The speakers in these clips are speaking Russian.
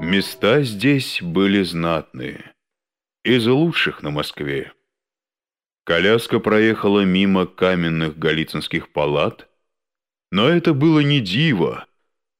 Места здесь были знатные, из лучших на Москве. Коляска проехала мимо каменных галицинских палат, но это было не диво,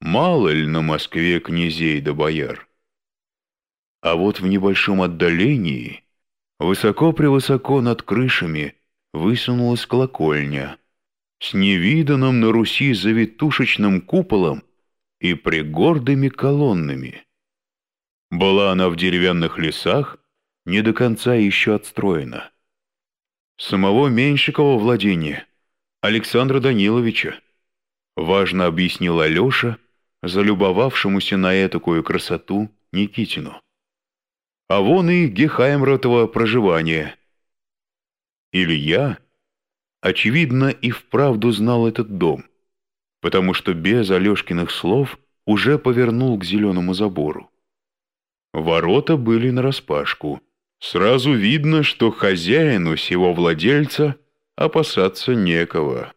мало ли на Москве князей да бояр. А вот в небольшом отдалении, высоко-превысоко над крышами, высунулась колокольня с невиданным на Руси завитушечным куполом и пригордыми колоннами. Была она в деревянных лесах, не до конца еще отстроена. Самого Меньшикова владения, Александра Даниловича, важно объяснил Алеша, залюбовавшемуся на этакую красоту Никитину. А вон и Гехаймротова проживание. Илья, очевидно, и вправду знал этот дом, потому что без Алешкиных слов уже повернул к зеленому забору. Ворота были нараспашку. Сразу видно, что хозяину сего владельца опасаться некого.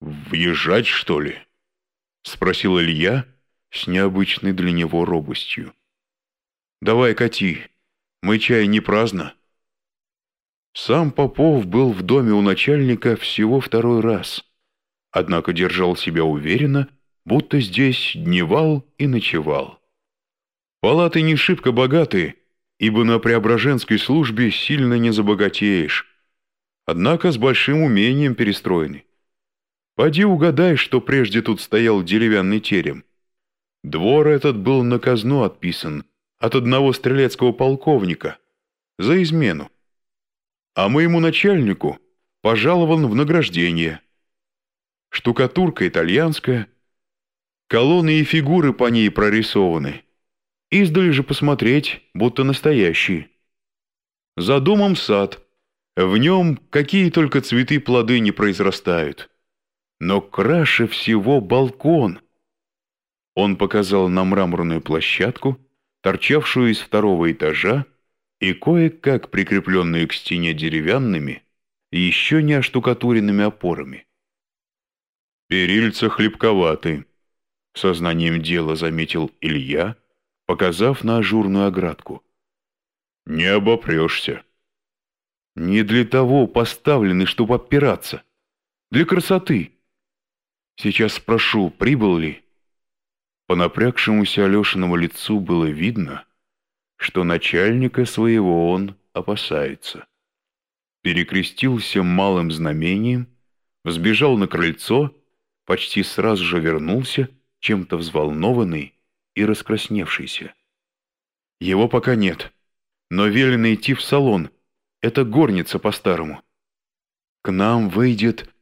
«Въезжать, что ли?» — спросил Илья с необычной для него робостью. «Давай кати, мы чай не праздно». Сам Попов был в доме у начальника всего второй раз, однако держал себя уверенно, будто здесь дневал и ночевал. Палаты не шибко богатые, ибо на Преображенской службе сильно не забогатеешь, однако с большим умением перестроены. Поди угадай, что прежде тут стоял деревянный терем. Двор этот был на казну отписан от одного стрелецкого полковника за измену. А моему начальнику пожалован в награждение. Штукатурка итальянская, колонны и фигуры по ней прорисованы. Издали же посмотреть, будто настоящие. За домом сад. В нем какие только цветы плоды не произрастают. Но краше всего балкон. Он показал на мраморную площадку, торчавшую из второго этажа, и кое-как прикрепленную к стене деревянными, еще не оштукатуренными опорами. «Перильца хлебковаты», — сознанием дела заметил Илья, — показав на ажурную оградку. «Не обопрешься». «Не для того поставлены, чтобы опираться. Для красоты. Сейчас спрошу, прибыл ли?» По напрягшемуся Алешиному лицу было видно, что начальника своего он опасается. Перекрестился малым знамением, взбежал на крыльцо, почти сразу же вернулся, чем-то взволнованный, и раскрасневшийся. Его пока нет, но велено идти в салон. Это горница по-старому. К нам выйдет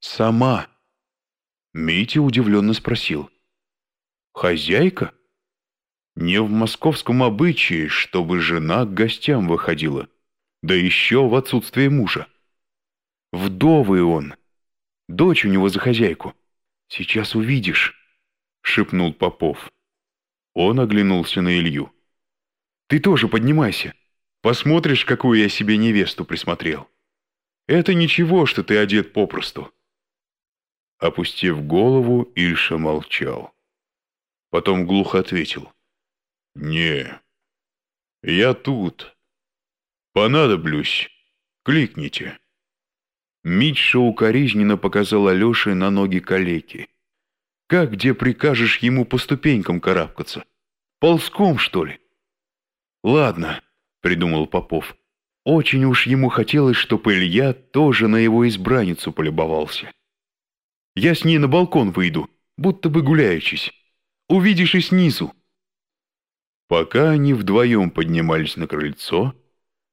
сама. Митя удивленно спросил. Хозяйка? Не в московском обычае, чтобы жена к гостям выходила, да еще в отсутствие мужа. Вдовый он. Дочь у него за хозяйку. Сейчас увидишь, — шепнул Попов. Он оглянулся на Илью. «Ты тоже поднимайся. Посмотришь, какую я себе невесту присмотрел. Это ничего, что ты одет попросту». Опустив голову, Ильша молчал. Потом глухо ответил. «Не, я тут. Понадоблюсь. Кликните». Митша укоризненно показал Алёше на ноги калеки. Как где прикажешь ему по ступенькам карабкаться? Ползком, что ли? Ладно, придумал Попов. Очень уж ему хотелось, чтобы Илья тоже на его избранницу полюбовался. Я с ней на балкон выйду, будто бы гуляючись. Увидишь и снизу. Пока они вдвоем поднимались на крыльцо,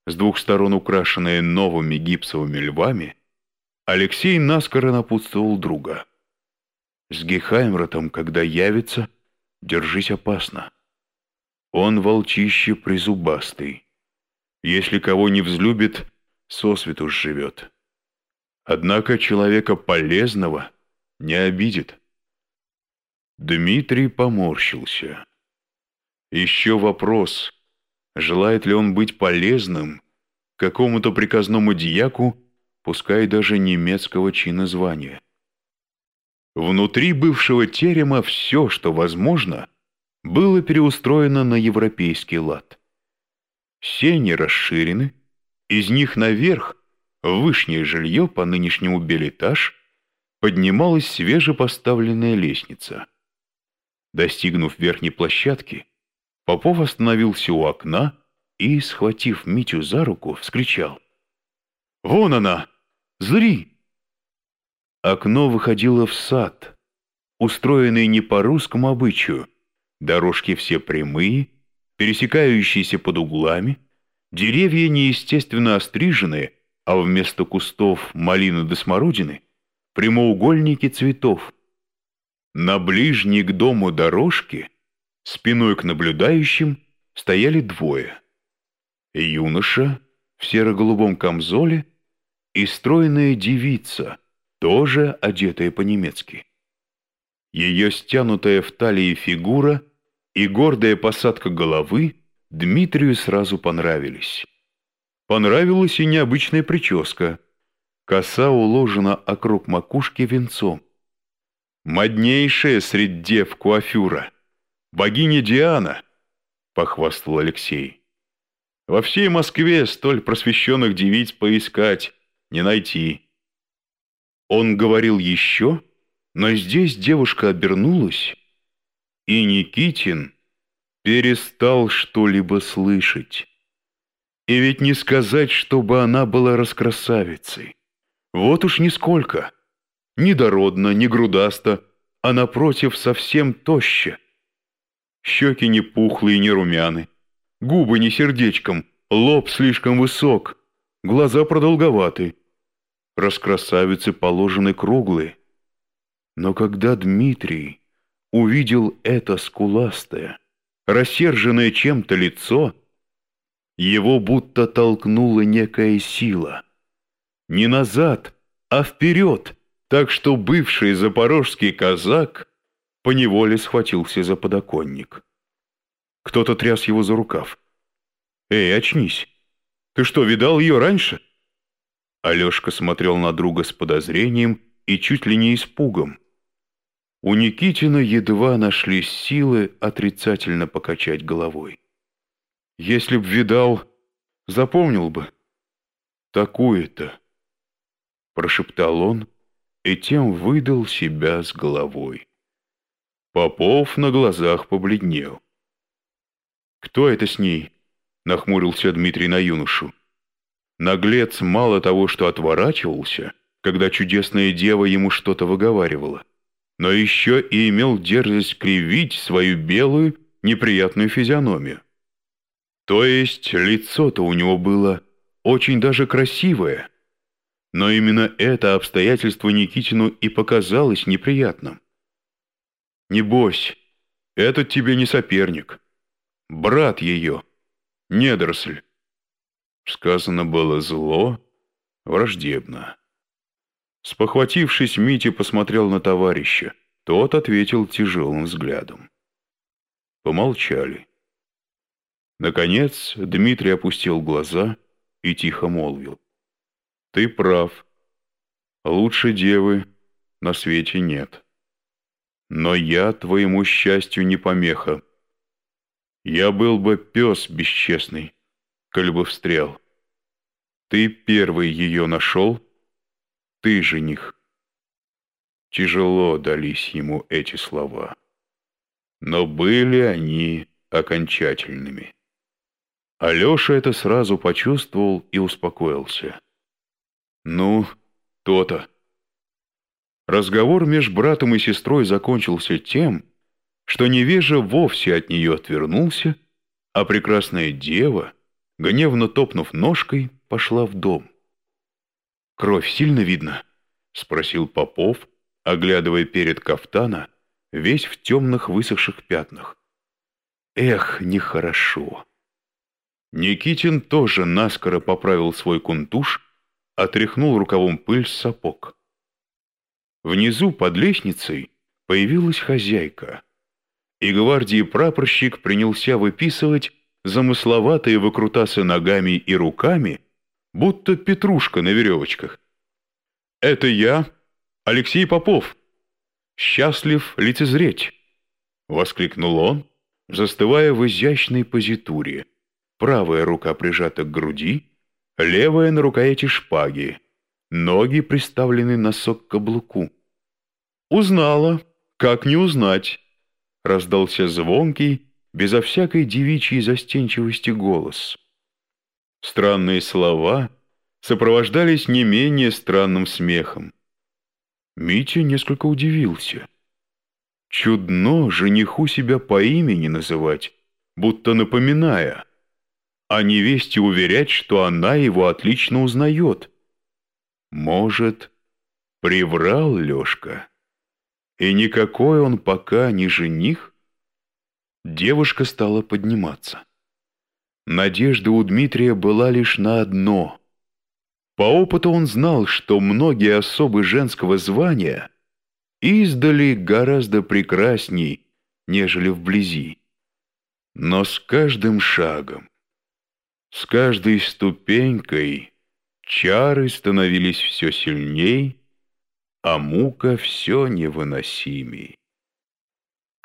с двух сторон украшенное новыми гипсовыми львами, Алексей наскоро напутствовал друга — с Гехаймротом, когда явится, держись опасно. Он волчище призубастый. Если кого не взлюбит, сосвету живет. Однако человека полезного не обидит. Дмитрий поморщился. Еще вопрос, желает ли он быть полезным какому-то приказному дьяку, пускай даже немецкого чина звания. Внутри бывшего терема все, что возможно, было переустроено на европейский лад. Сени расширены, из них наверх, в вышнее жилье по нынешнему белетаж, поднималась свежепоставленная лестница. Достигнув верхней площадки, Попов остановился у окна и, схватив Митю за руку, вскричал. «Вон она! Зри!» Окно выходило в сад, устроенный не по русскому обычаю. Дорожки все прямые, пересекающиеся под углами, деревья неестественно остриженные, а вместо кустов малины до смородины прямоугольники цветов. На ближней к дому дорожке, спиной к наблюдающим, стояли двое. Юноша в серо-голубом камзоле и стройная девица, тоже одетая по-немецки. Ее стянутая в талии фигура и гордая посадка головы Дмитрию сразу понравились. Понравилась и необычная прическа. Коса уложена округ макушки венцом. «Моднейшая средь дев куафюра! Богиня Диана!» — похвастал Алексей. «Во всей Москве столь просвещенных девиц поискать, не найти». Он говорил еще, но здесь девушка обернулась, и Никитин перестал что-либо слышать. И ведь не сказать, чтобы она была раскрасавицей. Вот уж нисколько. Ни дородно, ни грудаста, а напротив совсем тоща. Щеки не пухлые, не румяны, губы не сердечком, лоб слишком высок, глаза продолговаты. Раскрасавицы положены круглые. Но когда Дмитрий увидел это скуластое, рассерженное чем-то лицо, его будто толкнула некая сила. Не назад, а вперед, так что бывший запорожский казак поневоле схватился за подоконник. Кто-то тряс его за рукав. «Эй, очнись! Ты что, видал ее раньше?» Алешка смотрел на друга с подозрением и чуть ли не испугом. У Никитина едва нашлись силы отрицательно покачать головой. «Если б видал, запомнил бы. Такую-то», — прошептал он и тем выдал себя с головой. Попов на глазах побледнел. «Кто это с ней?» — нахмурился Дмитрий на юношу. Наглец мало того, что отворачивался, когда чудесная дева ему что-то выговаривала, но еще и имел дерзость кривить свою белую, неприятную физиономию. То есть лицо-то у него было очень даже красивое, но именно это обстоятельство Никитину и показалось неприятным. «Небось, этот тебе не соперник, брат ее, недоросль». Сказано было зло, враждебно. Спохватившись, Митя посмотрел на товарища. Тот ответил тяжелым взглядом. Помолчали. Наконец Дмитрий опустил глаза и тихо молвил. «Ты прав. Лучше девы на свете нет. Но я твоему счастью не помеха. Я был бы пес бесчестный, коль бы встрял. Ты первый ее нашел, ты жених. Тяжело дались ему эти слова. Но были они окончательными. Алеша это сразу почувствовал и успокоился. «Ну, то-то». Разговор меж братом и сестрой закончился тем, что невежа вовсе от нее отвернулся, а прекрасная дева, гневно топнув ножкой, пошла в дом. «Кровь сильно видно?» — спросил Попов, оглядывая перед кафтана, весь в темных высохших пятнах. «Эх, нехорошо!» Никитин тоже наскоро поправил свой кунтуш, отряхнул рукавом пыль с сапог. Внизу, под лестницей, появилась хозяйка, и гвардии прапорщик принялся выписывать замысловатые выкрутасы ногами и руками, будто петрушка на веревочках. «Это я, Алексей Попов. Счастлив лицезреть!» — воскликнул он, застывая в изящной позитуре. Правая рука прижата к груди, левая на рукояти шпаги, ноги приставлены носок к каблуку. «Узнала, как не узнать!» — раздался звонкий, безо всякой девичьей застенчивости голос. Странные слова сопровождались не менее странным смехом. Митя несколько удивился. Чудно жениху себя по имени называть, будто напоминая, а невесте уверять, что она его отлично узнает. Может, приврал Лешка? И никакой он пока не жених? Девушка стала подниматься. Надежда у Дмитрия была лишь на одно. По опыту он знал, что многие особы женского звания издали гораздо прекрасней, нежели вблизи. Но с каждым шагом, с каждой ступенькой чары становились все сильней, а мука все невыносимей.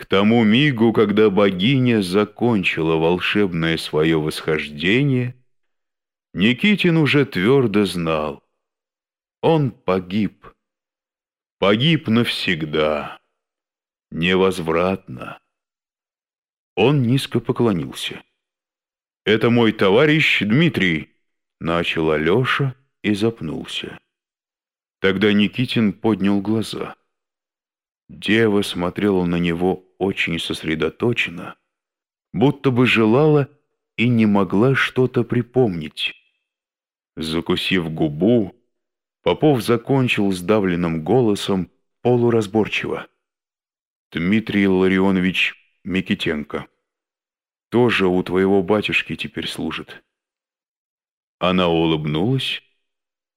К тому мигу, когда богиня закончила волшебное свое восхождение, Никитин уже твердо знал. Он погиб. Погиб навсегда. Невозвратно. Он низко поклонился. «Это мой товарищ Дмитрий», — начал Алеша и запнулся. Тогда Никитин поднял глаза. Дева смотрела на него очень сосредоточенно, будто бы желала и не могла что-то припомнить. Закусив губу, Попов закончил сдавленным голосом полуразборчиво. «Дмитрий Ларионович Микитенко. Тоже у твоего батюшки теперь служит». Она улыбнулась,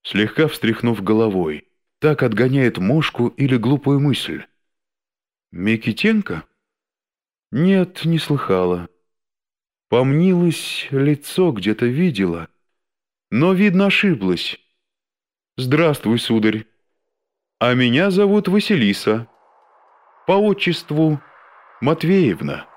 слегка встряхнув головой. Так отгоняет мошку или глупую мысль. «Микитенко?» Нет, не слыхала. Помнилось, лицо где-то видела, но, видно, ошиблась. Здравствуй, сударь. А меня зовут Василиса. По отчеству Матвеевна.